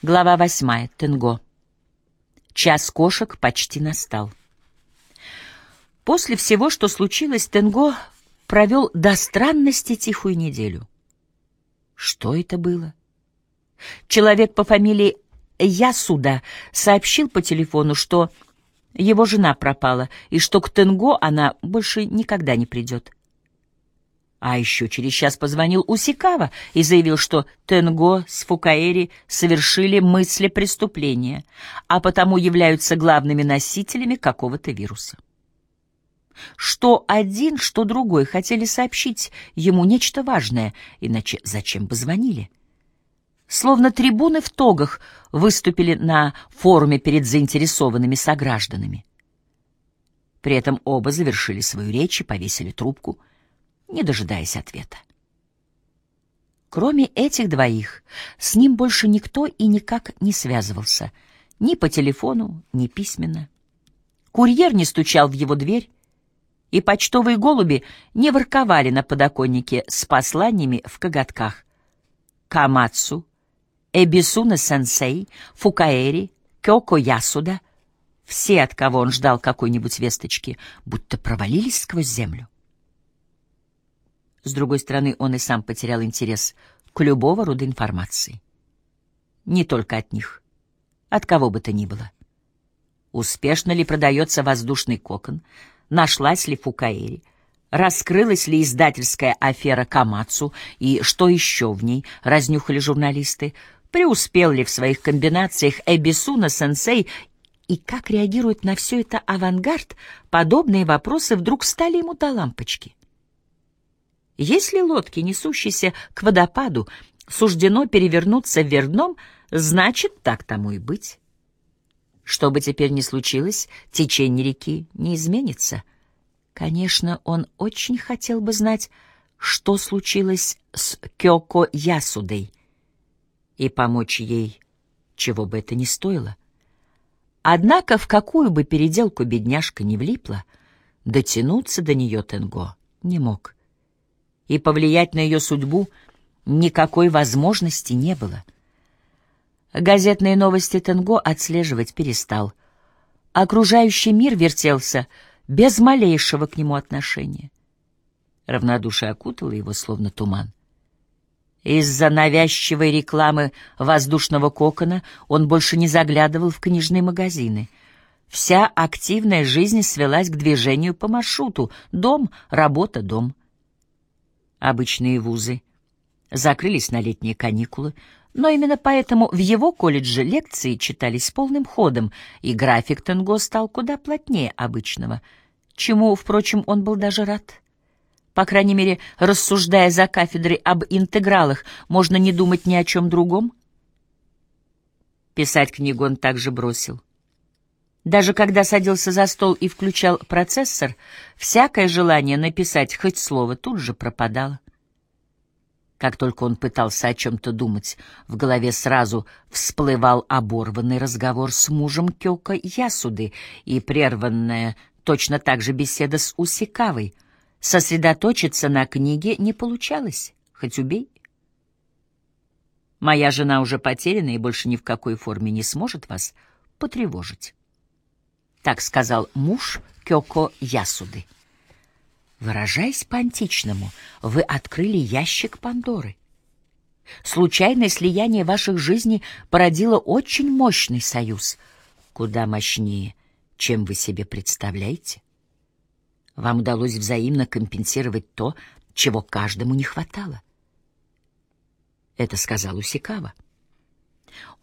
Глава восьмая. Тенго. Час кошек почти настал. После всего, что случилось, Тенго провел до странности тихую неделю. Что это было? Человек по фамилии Ясуда сообщил по телефону, что его жена пропала и что к Тенго она больше никогда не придет. А еще через час позвонил Усикава и заявил, что Тенго с Фукаэри совершили мысли преступления, а потому являются главными носителями какого-то вируса. Что один, что другой хотели сообщить ему нечто важное, иначе зачем бы звонили? Словно трибуны в тогах выступили на форуме перед заинтересованными согражданами. При этом оба завершили свою речь и повесили трубку — не дожидаясь ответа. Кроме этих двоих, с ним больше никто и никак не связывался, ни по телефону, ни письменно. Курьер не стучал в его дверь, и почтовые голуби не ворковали на подоконнике с посланиями в коготках. Камацу, Эбисуна-сенсей, Фукаэри, Кёко Ясуда — все, от кого он ждал какой-нибудь весточки, будто провалились сквозь землю. С другой стороны, он и сам потерял интерес к любого рода информации. Не только от них, от кого бы то ни было. Успешно ли продается воздушный кокон, нашлась ли Фукаэри, раскрылась ли издательская афера Камацу и что еще в ней разнюхали журналисты, преуспел ли в своих комбинациях Эбисуна-сенсей и как реагирует на все это авангард, подобные вопросы вдруг стали ему до лампочки. Если лодке, несущейся к водопаду, суждено перевернуться вверх дном, значит, так тому и быть. Что бы теперь ни случилось, течение реки не изменится. Конечно, он очень хотел бы знать, что случилось с Кёко Ясудой, и помочь ей, чего бы это ни стоило. Однако в какую бы переделку бедняжка не влипла, дотянуться до нее Тенго не мог и повлиять на ее судьбу никакой возможности не было. Газетные новости Тенго отслеживать перестал. Окружающий мир вертелся без малейшего к нему отношения. Равнодушие окутало его, словно туман. Из-за навязчивой рекламы воздушного кокона он больше не заглядывал в книжные магазины. Вся активная жизнь свелась к движению по маршруту — дом, работа, дом — обычные вузы. Закрылись на летние каникулы, но именно поэтому в его колледже лекции читались полным ходом, и график Тенго стал куда плотнее обычного, чему, впрочем, он был даже рад. По крайней мере, рассуждая за кафедрой об интегралах, можно не думать ни о чем другом. Писать книгу он также бросил. Даже когда садился за стол и включал процессор, всякое желание написать хоть слово тут же пропадало. Как только он пытался о чем-то думать, в голове сразу всплывал оборванный разговор с мужем Кёка Ясуды и прерванная точно так же беседа с Усикавой. Сосредоточиться на книге не получалось, хоть убей. Моя жена уже потеряна и больше ни в какой форме не сможет вас потревожить. Так сказал муж Кёко Ясуды. Выражаясь по-античному, вы открыли ящик Пандоры. Случайное слияние ваших жизней породило очень мощный союз, куда мощнее, чем вы себе представляете. Вам удалось взаимно компенсировать то, чего каждому не хватало. Это сказал Усикава.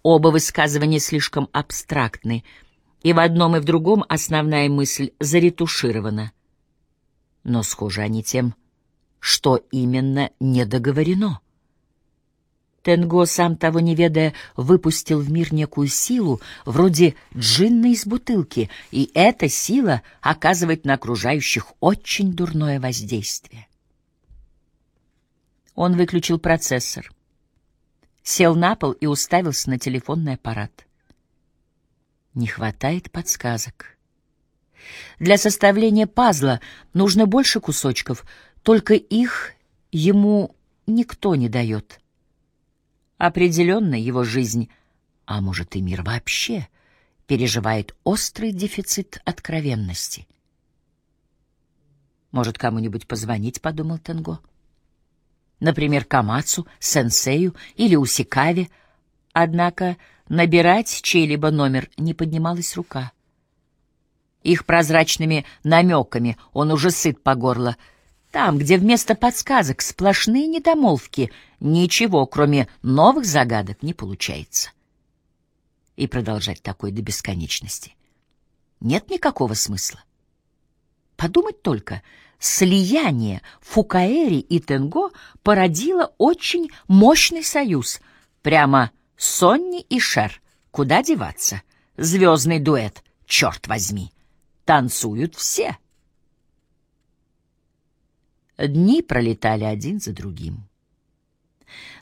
Оба высказывания слишком абстрактны, и в одном и в другом основная мысль заретуширована. Но схожи они тем, что именно не договорено. Тенго, сам того не ведая, выпустил в мир некую силу, вроде джинна из бутылки, и эта сила оказывает на окружающих очень дурное воздействие. Он выключил процессор, сел на пол и уставился на телефонный аппарат. Не хватает подсказок. Для составления пазла нужно больше кусочков, только их ему никто не дает. Определенно его жизнь А может, и мир вообще переживает острый дефицит откровенности? Может, кому-нибудь позвонить, подумал Тенго. Например, Камацу, Сенсею или Усикаве. Однако набирать чей-либо номер не поднималась рука. Их прозрачными намеками он уже сыт по горло. Там, где вместо подсказок сплошные недомолвки, ничего, кроме новых загадок, не получается. И продолжать такой до бесконечности нет никакого смысла. Подумать только — слияние Фукаэри и Тенго породило очень мощный союз. Прямо Сонни и Шер. Куда деваться? Звездный дуэт, черт возьми. Танцуют все. Дни пролетали один за другим.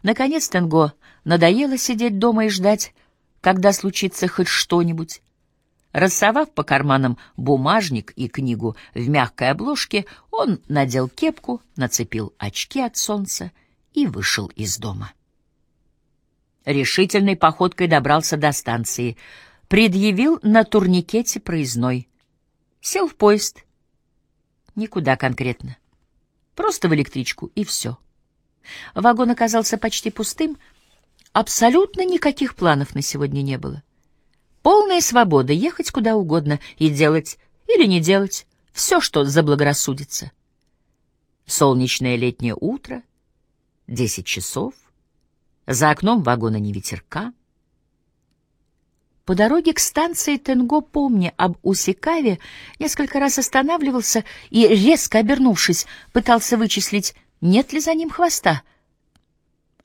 Наконец Тенго надоело сидеть дома и ждать, когда случится хоть что-нибудь. Рассовав по карманам бумажник и книгу в мягкой обложке, он надел кепку, нацепил очки от солнца и вышел из дома. Решительной походкой добрался до станции, предъявил на турникете проездной. Сел в поезд. Никуда конкретно. Просто в электричку, и все. Вагон оказался почти пустым. Абсолютно никаких планов на сегодня не было. Полная свобода ехать куда угодно и делать или не делать все, что заблагорассудится. Солнечное летнее утро, десять часов, за окном вагона не ветерка. По дороге к станции Тенго, помня об Усикаве, несколько раз останавливался и, резко обернувшись, пытался вычислить, нет ли за ним хвоста.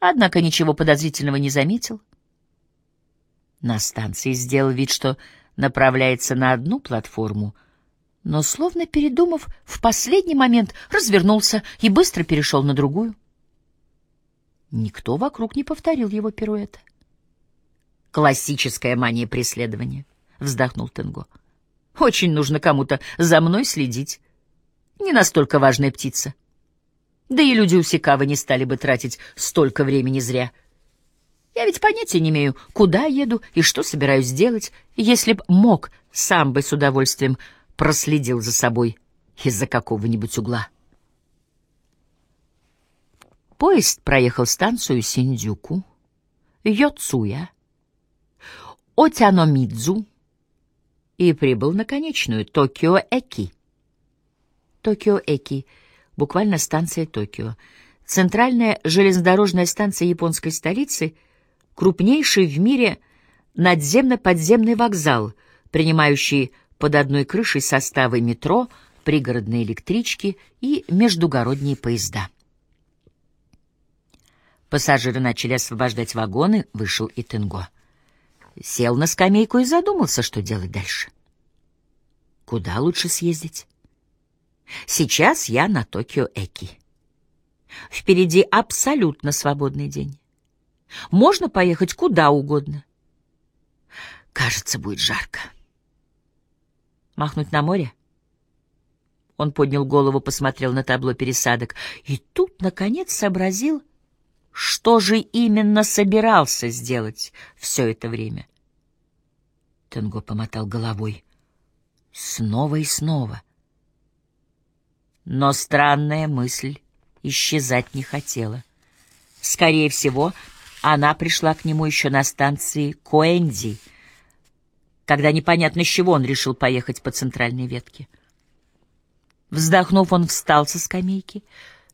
Однако ничего подозрительного не заметил. На станции сделал вид, что направляется на одну платформу, но, словно передумав, в последний момент развернулся и быстро перешел на другую. Никто вокруг не повторил его пируэта. «Классическая мания преследования», — вздохнул Тенго. «Очень нужно кому-то за мной следить. Не настолько важная птица. Да и люди у Сикавы не стали бы тратить столько времени зря». Я ведь понятия не имею, куда еду и что собираюсь делать. Если б мог, сам бы с удовольствием проследил за собой из-за какого-нибудь угла. Поезд проехал станцию Синдзюку, Йоцуя, Отяномидзу и прибыл на конечную Токио-Эки. Токио-Эки, буквально станция Токио, центральная железнодорожная станция японской столицы — крупнейший в мире надземно-подземный вокзал, принимающий под одной крышей составы метро, пригородные электрички и междугородние поезда. Пассажиры начали освобождать вагоны, вышел и Тенго. Сел на скамейку и задумался, что делать дальше. Куда лучше съездить? Сейчас я на Токио-Эки. Впереди абсолютно свободный день. Можно поехать куда угодно. Кажется, будет жарко. Махнуть на море? Он поднял голову, посмотрел на табло пересадок и тут, наконец, сообразил, что же именно собирался сделать все это время. Тенго помотал головой. Снова и снова. Но странная мысль исчезать не хотела. Скорее всего, она пришла к нему еще на станции Коэнди, когда непонятно с чего он решил поехать по центральной ветке. Вздохнув, он встал со скамейки,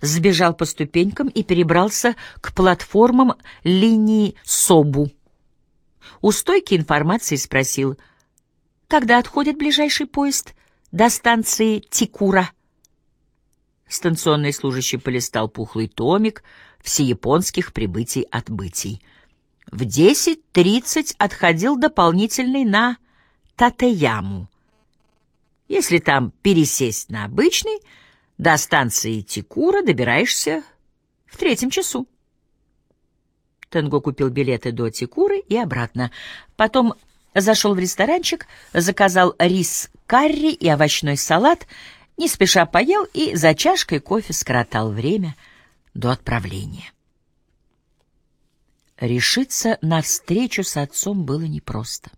сбежал по ступенькам и перебрался к платформам линии Собу. У стойки информации спросил, когда отходит ближайший поезд до станции Тикура. Станционный служащий полистал пухлый томик — всеяпонских прибытий-отбытий. В 10.30 отходил дополнительный на Татеяму. Если там пересесть на обычный, до станции Тикура добираешься в третьем часу. Тенго купил билеты до Тикуры и обратно. Потом зашел в ресторанчик, заказал рис карри и овощной салат, не спеша поел и за чашкой кофе скоротал время — до отправления. Решиться на встречу с отцом было непросто.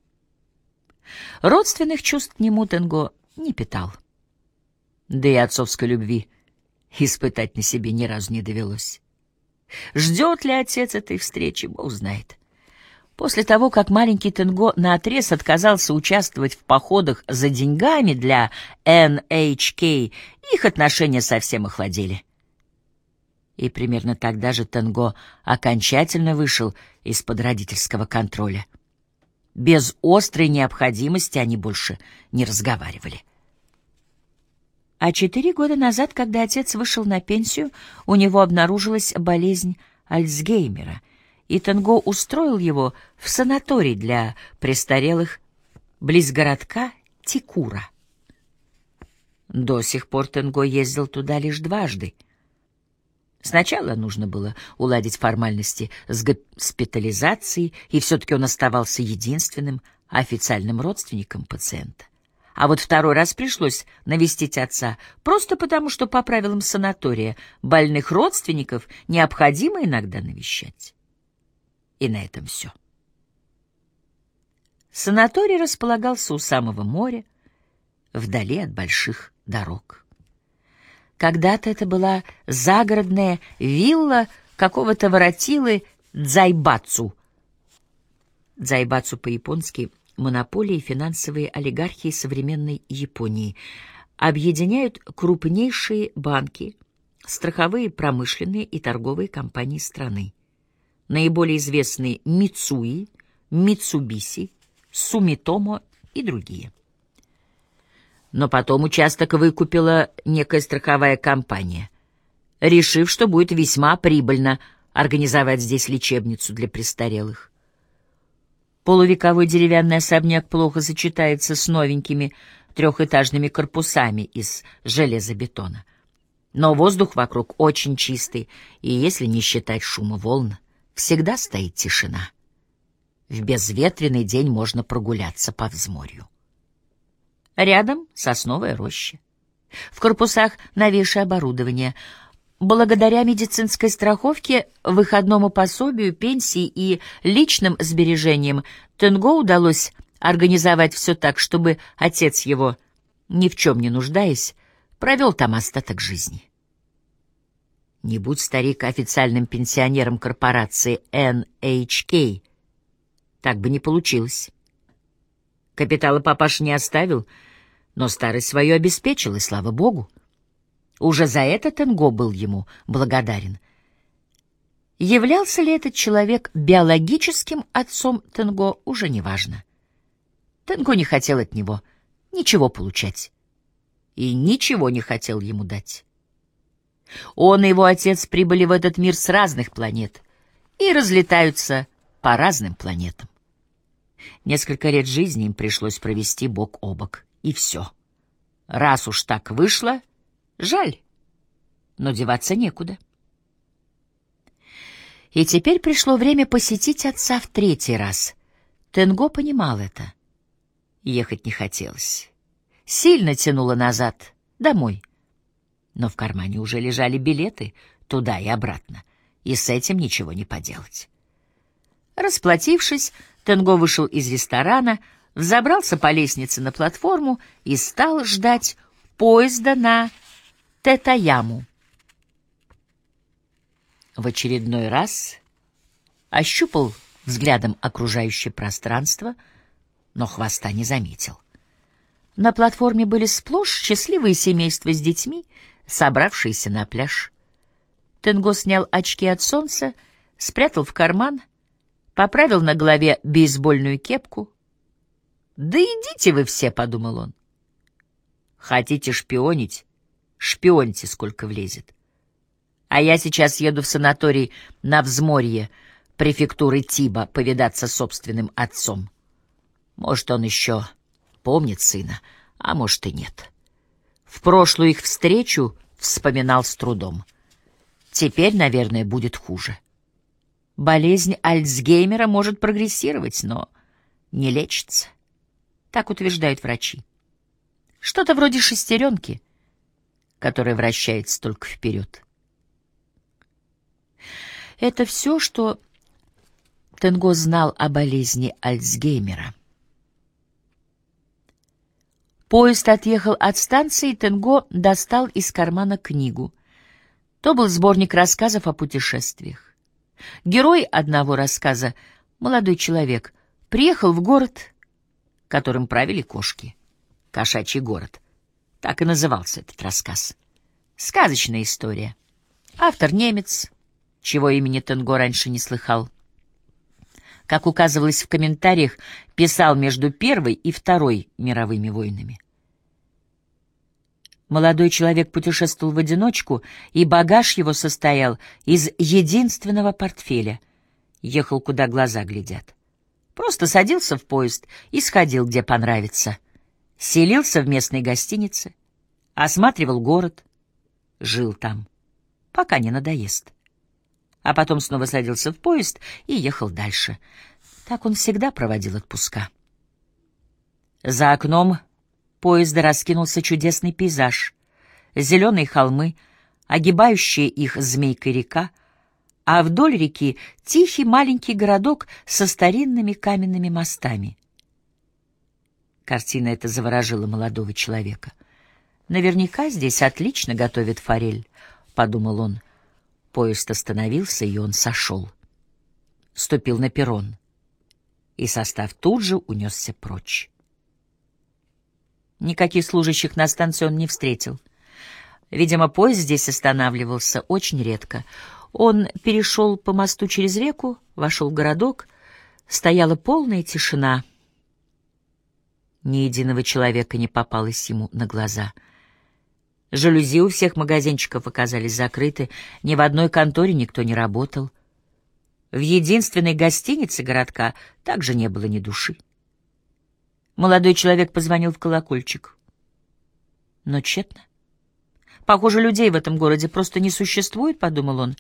Родственных чувств к нему Тенго не питал. Да и отцовской любви испытать на себе ни разу не довелось. Ждет ли отец этой встречи, Бог знает. После того, как маленький Тенго наотрез отказался участвовать в походах за деньгами для NHK, их отношения совсем охладели. И примерно тогда же Тенго окончательно вышел из-под родительского контроля. Без острой необходимости они больше не разговаривали. А четыре года назад, когда отец вышел на пенсию, у него обнаружилась болезнь Альцгеймера, и Тенго устроил его в санаторий для престарелых близ городка Тикура. До сих пор Тенго ездил туда лишь дважды. Сначала нужно было уладить формальности с госпитализацией, и все-таки он оставался единственным официальным родственником пациента. А вот второй раз пришлось навестить отца, просто потому, что по правилам санатория больных родственников необходимо иногда навещать. И на этом все. Санаторий располагался у самого моря, вдали от больших дорог. Когда-то это была загородная вилла какого-то воротилы Дзайбацу. Дзайбацу по-японски монополии финансовые олигархии современной Японии объединяют крупнейшие банки, страховые, промышленные и торговые компании страны. Наиболее известные Мицуи, Митсубиси, Сумитомо и другие. Но потом участок выкупила некая страховая компания, решив, что будет весьма прибыльно организовать здесь лечебницу для престарелых. Полувековой деревянный особняк плохо сочетается с новенькими трехэтажными корпусами из железобетона. Но воздух вокруг очень чистый, и если не считать шума волн, всегда стоит тишина. В безветренный день можно прогуляться по взморью. Рядом сосновая роща. В корпусах новейшее оборудование — Благодаря медицинской страховке, выходному пособию, пенсии и личным сбережениям Тенго удалось организовать все так, чтобы отец его, ни в чем не нуждаясь, провел там остаток жизни. Не будь старик официальным пенсионером корпорации NHK, так бы не получилось. Капитала папаша не оставил, но старость свою обеспечил, и слава богу. Уже за это Тенго был ему благодарен. Являлся ли этот человек биологическим отцом Тенго, уже не важно. Тенго не хотел от него ничего получать и ничего не хотел ему дать. Он и его отец прибыли в этот мир с разных планет и разлетаются по разным планетам. Несколько лет жизни им пришлось провести бок о бок, и все. Раз уж так вышло — Жаль, но деваться некуда. И теперь пришло время посетить отца в третий раз. Тенго понимал это. Ехать не хотелось. Сильно тянуло назад, домой. Но в кармане уже лежали билеты туда и обратно, и с этим ничего не поделать. Расплатившись, Тенго вышел из ресторана, взобрался по лестнице на платформу и стал ждать поезда на Тетаяму. В очередной раз ощупал взглядом окружающее пространство, но хвоста не заметил. На платформе были сплошь счастливые семейства с детьми, собравшиеся на пляж. Тенго снял очки от солнца, спрятал в карман, поправил на голове бейсбольную кепку. «Да идите вы все», — подумал он. «Хотите шпионить? Шпионьте, сколько влезет. А я сейчас еду в санаторий на взморье префектуры Тиба повидаться с собственным отцом. Может, он еще помнит сына, а может и нет. В прошлую их встречу вспоминал с трудом. Теперь, наверное, будет хуже. Болезнь Альцгеймера может прогрессировать, но не лечится. Так утверждают врачи. Что-то вроде шестеренки — которая вращается только вперед. Это все, что Тенго знал о болезни Альцгеймера. Поезд отъехал от станции, и Тенго достал из кармана книгу. То был сборник рассказов о путешествиях. Герой одного рассказа, молодой человек, приехал в город, которым правили кошки. Кошачий город. Так и назывался этот рассказ. Сказочная история. Автор немец, чего имени Тенго раньше не слыхал. Как указывалось в комментариях, писал между Первой и Второй мировыми войнами. Молодой человек путешествовал в одиночку, и багаж его состоял из единственного портфеля. Ехал, куда глаза глядят. Просто садился в поезд и сходил, где понравится. Селился в местной гостинице, осматривал город, жил там, пока не надоест. А потом снова садился в поезд и ехал дальше. Так он всегда проводил отпуска. За окном поезда раскинулся чудесный пейзаж. Зеленые холмы, огибающие их змейкой река, а вдоль реки тихий маленький городок со старинными каменными мостами. Картина эта заворожила молодого человека. «Наверняка здесь отлично готовят форель», — подумал он. Поезд остановился, и он сошел. Ступил на перрон, и состав тут же унесся прочь. Никаких служащих на станции он не встретил. Видимо, поезд здесь останавливался очень редко. Он перешел по мосту через реку, вошел в городок. Стояла полная тишина. Ни единого человека не попалось ему на глаза. Жалюзи у всех магазинчиков оказались закрыты, ни в одной конторе никто не работал. В единственной гостинице городка также не было ни души. Молодой человек позвонил в колокольчик. Но тщетно. Похоже, людей в этом городе просто не существует, — подумал он.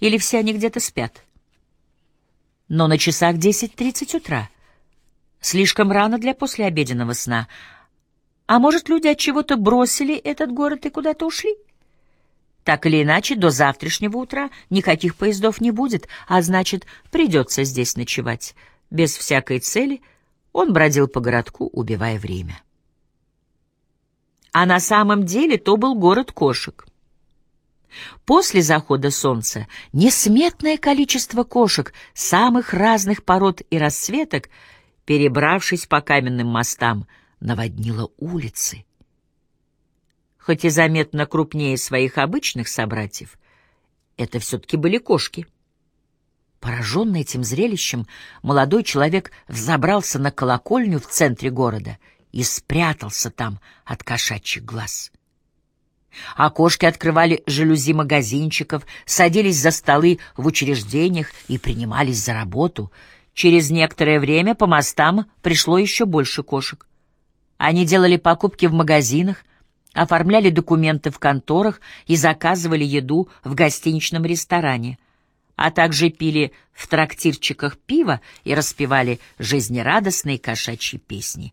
Или все они где-то спят. Но на часах десять тридцать утра. Слишком рано для послеобеденного сна. А может, люди от чего-то бросили этот город и куда-то ушли? Так или иначе, до завтрашнего утра никаких поездов не будет, а значит, придется здесь ночевать. Без всякой цели — он бродил по городку, убивая время. А на самом деле то был город кошек. После захода солнца несметное количество кошек самых разных пород и расцветок, перебравшись по каменным мостам, наводнило улицы. Хоть и заметно крупнее своих обычных собратьев, это все-таки были кошки — Пораженный этим зрелищем, молодой человек взобрался на колокольню в центре города и спрятался там от кошачьих глаз. Окошки открывали жалюзи магазинчиков, садились за столы в учреждениях и принимались за работу. Через некоторое время по мостам пришло еще больше кошек. Они делали покупки в магазинах, оформляли документы в конторах и заказывали еду в гостиничном ресторане — а также пили в трактирчиках пиво и распевали жизнерадостные кошачьи песни.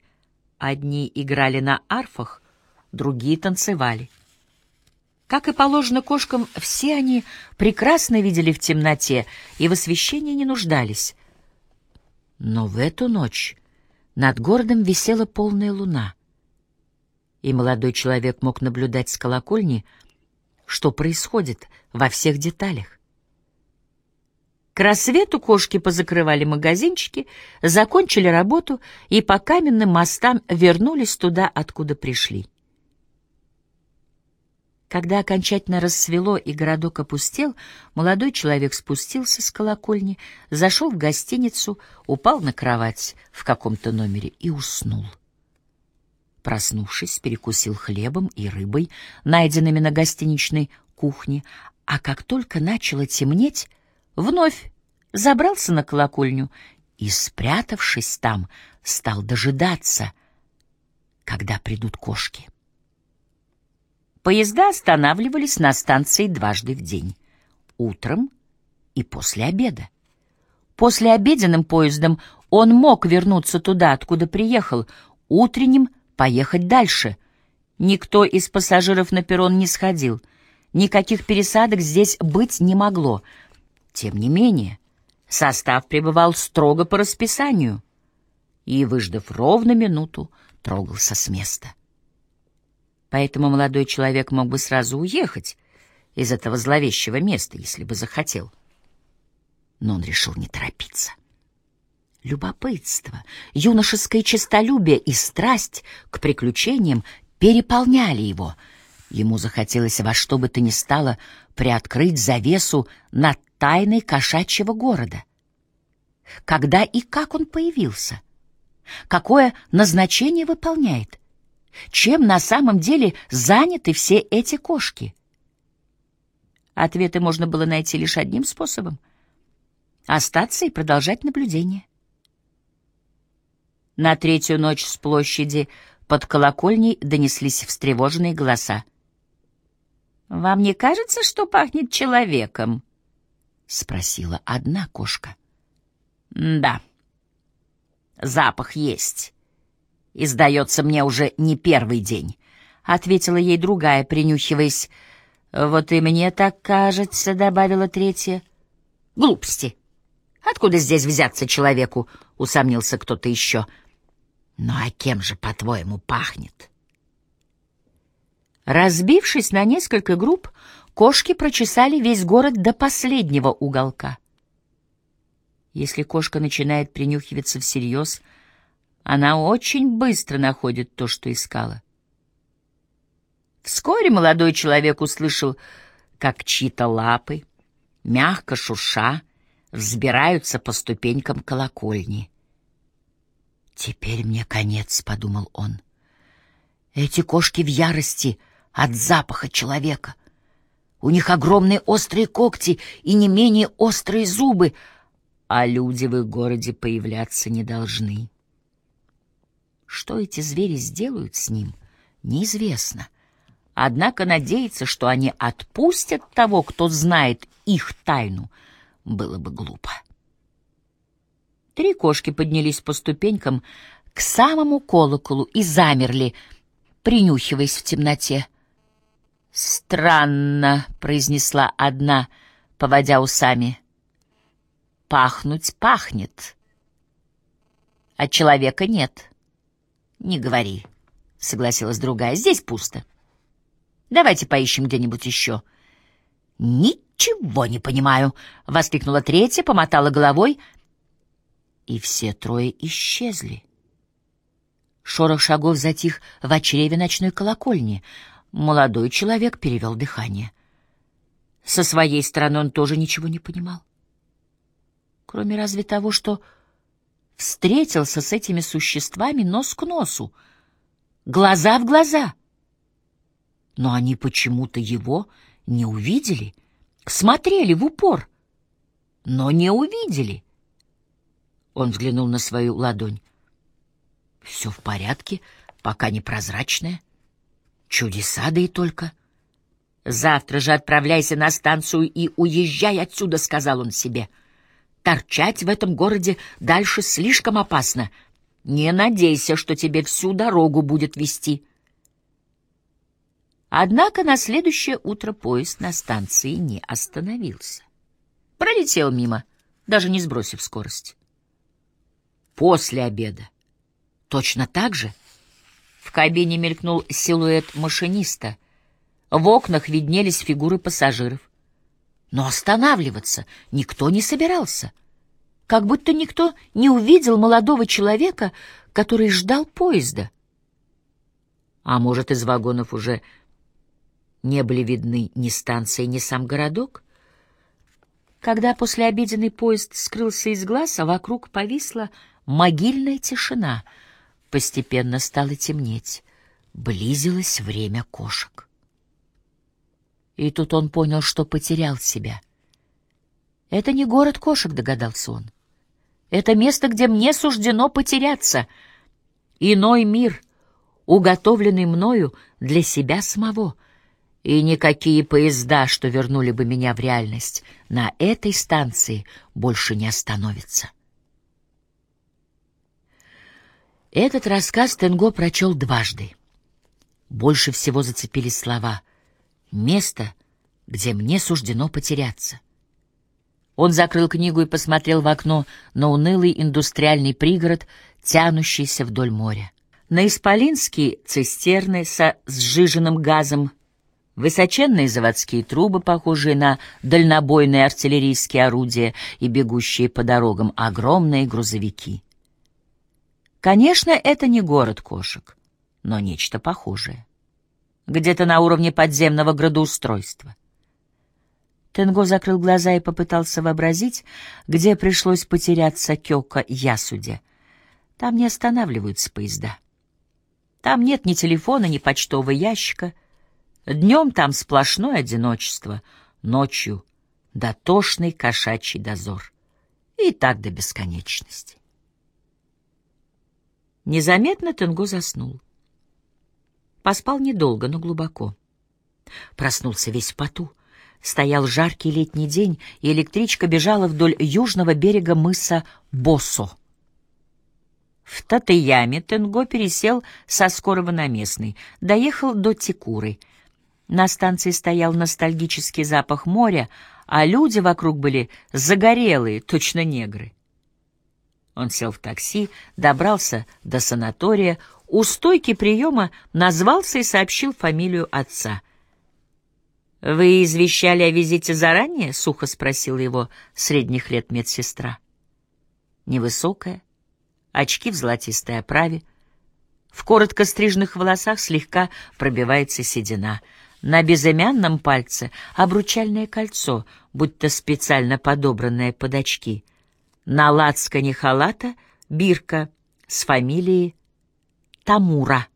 Одни играли на арфах, другие танцевали. Как и положено кошкам, все они прекрасно видели в темноте и в освещении не нуждались. Но в эту ночь над городом висела полная луна, и молодой человек мог наблюдать с колокольни, что происходит во всех деталях. К рассвету кошки позакрывали магазинчики, закончили работу и по каменным мостам вернулись туда, откуда пришли. Когда окончательно рассвело и городок опустел, молодой человек спустился с колокольни, зашел в гостиницу, упал на кровать в каком-то номере и уснул. Проснувшись, перекусил хлебом и рыбой, найденными на гостиничной кухне, а как только начало темнеть, вновь забрался на колокольню и, спрятавшись там, стал дожидаться, когда придут кошки. Поезда останавливались на станции дважды в день — утром и после обеда. После обеденным поездом он мог вернуться туда, откуда приехал, утренним поехать дальше. Никто из пассажиров на перрон не сходил, никаких пересадок здесь быть не могло. Тем не менее, Состав пребывал строго по расписанию и, выждав ровно минуту, трогался с места. Поэтому молодой человек мог бы сразу уехать из этого зловещего места, если бы захотел. Но он решил не торопиться. Любопытство, юношеское честолюбие и страсть к приключениям переполняли его. Ему захотелось во что бы то ни стало приоткрыть завесу над тайной кошачьего города. Когда и как он появился? Какое назначение выполняет? Чем на самом деле заняты все эти кошки? Ответы можно было найти лишь одним способом — остаться и продолжать наблюдение. На третью ночь с площади под колокольней донеслись встревоженные голоса. «Вам не кажется, что пахнет человеком?» — спросила одна кошка. «Да, запах есть. И, сдается мне, уже не первый день», — ответила ей другая, принюхиваясь. «Вот и мне так кажется», — добавила третья. «Глупости! Откуда здесь взяться человеку?» — усомнился кто-то еще. Ну а кем же, по-твоему, пахнет? Разбившись на несколько групп, кошки прочесали весь город до последнего уголка. Если кошка начинает принюхиваться всерьез, она очень быстро находит то, что искала. Вскоре молодой человек услышал, как чьи-то лапы, мягко шурша, взбираются по ступенькам колокольни. «Теперь мне конец», — подумал он. «Эти кошки в ярости от запаха человека. У них огромные острые когти и не менее острые зубы, а люди в их городе появляться не должны. Что эти звери сделают с ним, неизвестно. Однако надеяться, что они отпустят того, кто знает их тайну, было бы глупо. Три кошки поднялись по ступенькам к самому колоколу и замерли, принюхиваясь в темноте. «Странно», — произнесла одна, поводя усами. «Пахнуть пахнет, а человека нет». «Не говори», — согласилась другая, — «здесь пусто. Давайте поищем где-нибудь еще». «Ничего не понимаю», — воскликнула третья, помотала головой — и все трое исчезли. Шорох шагов затих в чреве ночной колокольни. Молодой человек перевел дыхание. Со своей стороны он тоже ничего не понимал. Кроме разве того, что встретился с этими существами нос к носу, глаза в глаза. Но они почему-то его не увидели, смотрели в упор, но не увидели. Он взглянул на свою ладонь. Все в порядке, пока непрозрачная. Чудеса, да и только. Завтра же отправляйся на станцию и уезжай отсюда, сказал он себе. Торчать в этом городе дальше слишком опасно. Не надейся, что тебе всю дорогу будет вести. Однако на следующее утро поезд на станции не остановился. Пролетел мимо, даже не сбросив скорость после обеда. Точно так же в кабине мелькнул силуэт машиниста. В окнах виднелись фигуры пассажиров. Но останавливаться никто не собирался. Как будто никто не увидел молодого человека, который ждал поезда. А может, из вагонов уже не были видны ни станция, ни сам городок? Когда послеобеденный поезд скрылся из глаз, а вокруг повисла Могильная тишина. Постепенно стало темнеть. Близилось время кошек. И тут он понял, что потерял себя. Это не город кошек, догадался он. Это место, где мне суждено потеряться. Иной мир, уготовленный мною для себя самого. И никакие поезда, что вернули бы меня в реальность, на этой станции больше не остановятся. Этот рассказ Тенго прочел дважды. Больше всего зацепили слова «место, где мне суждено потеряться». Он закрыл книгу и посмотрел в окно на унылый индустриальный пригород, тянущийся вдоль моря. На исполинские цистерны со сжиженным газом, высоченные заводские трубы, похожие на дальнобойные артиллерийские орудия и бегущие по дорогам огромные грузовики. Конечно, это не город кошек, но нечто похожее. Где-то на уровне подземного градоустройства. Тенго закрыл глаза и попытался вообразить, где пришлось потеряться Кёка Ясуде. Там не останавливаются поезда. Там нет ни телефона, ни почтового ящика. Днем там сплошное одиночество, ночью — дотошный кошачий дозор. И так до бесконечности. Незаметно Тенго заснул. Поспал недолго, но глубоко. Проснулся весь в поту. Стоял жаркий летний день, и электричка бежала вдоль южного берега мыса Босо. В Татыяме Тенго пересел со скорого на местный, доехал до Тикуры. На станции стоял ностальгический запах моря, а люди вокруг были загорелые, точно негры. Он сел в такси, добрался до санатория, у стойки приема назвался и сообщил фамилию отца. «Вы извещали о визите заранее?» — сухо спросила его средних лет медсестра. Невысокая, очки в золотистой оправе, в коротко стрижных волосах слегка пробивается седина. На безымянном пальце обручальное кольцо, будто специально подобранное под очки. На лацкане халата бирка с фамилией Тамура.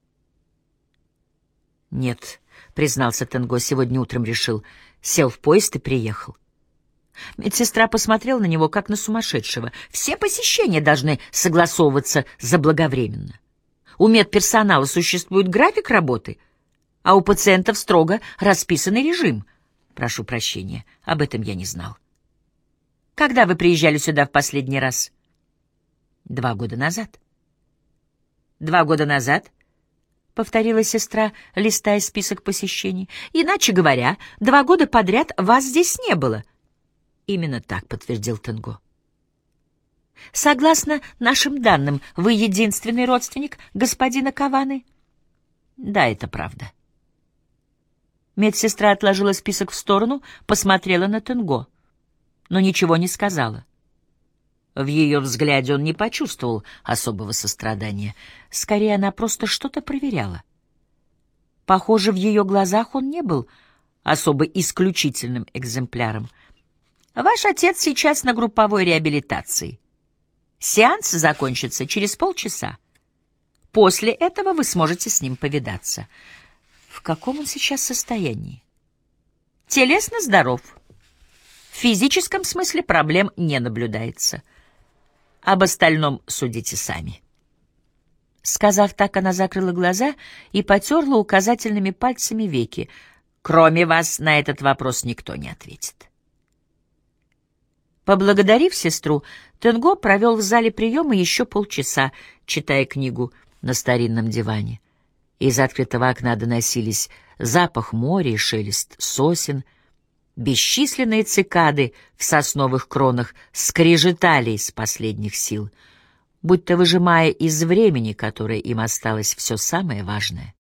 Нет, — признался Тенго, — сегодня утром решил. Сел в поезд и приехал. Медсестра посмотрела на него, как на сумасшедшего. Все посещения должны согласовываться заблаговременно. У медперсонала существует график работы, а у пациентов строго расписанный режим. Прошу прощения, об этом я не знал. Когда вы приезжали сюда в последний раз? Два года назад. Два года назад — повторила сестра, листая список посещений. «Иначе говоря, два года подряд вас здесь не было». «Именно так», — подтвердил Тенго. «Согласно нашим данным, вы единственный родственник господина Каваны?» «Да, это правда». Медсестра отложила список в сторону, посмотрела на Тенго, но ничего не сказала. В ее взгляде он не почувствовал особого сострадания. Скорее, она просто что-то проверяла. Похоже, в ее глазах он не был особо исключительным экземпляром. «Ваш отец сейчас на групповой реабилитации. Сеанс закончится через полчаса. После этого вы сможете с ним повидаться. В каком он сейчас состоянии? Телесно здоров. В физическом смысле проблем не наблюдается». Об остальном судите сами. Сказав так, она закрыла глаза и потерла указательными пальцами веки. Кроме вас на этот вопрос никто не ответит. Поблагодарив сестру, Тенго провел в зале приема еще полчаса, читая книгу на старинном диване. Из открытого окна доносились запах моря и шелест сосен — Бесчисленные цикады в сосновых кронах скрежетали из последних сил, будто выжимая из времени, которое им осталось все самое важное.